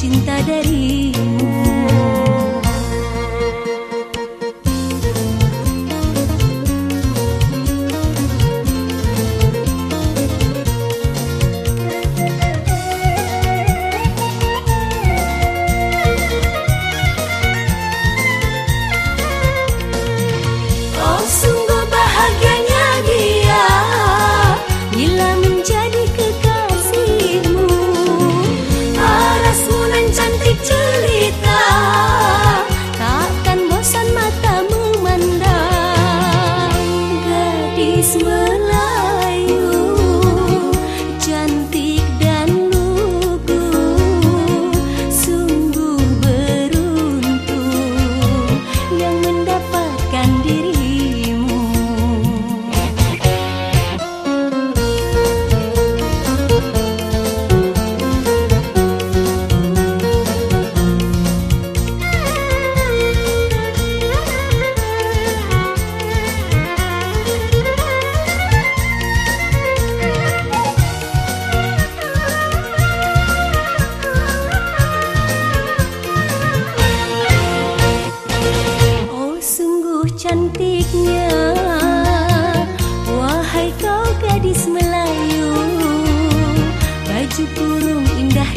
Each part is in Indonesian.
cinta darimu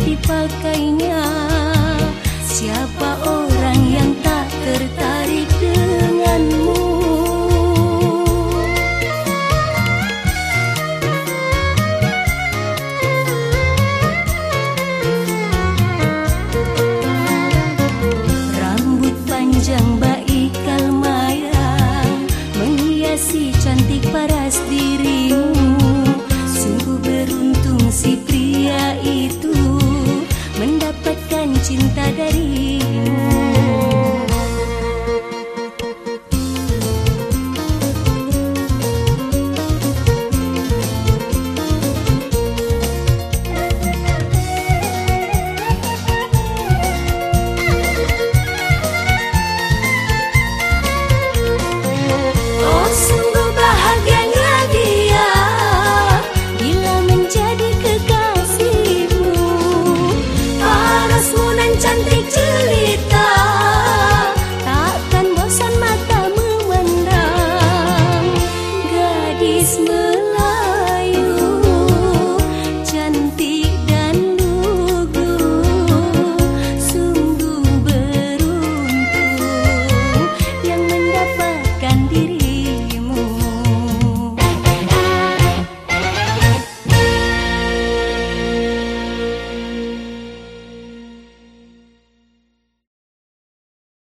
dipakainya cinta dari Ismullah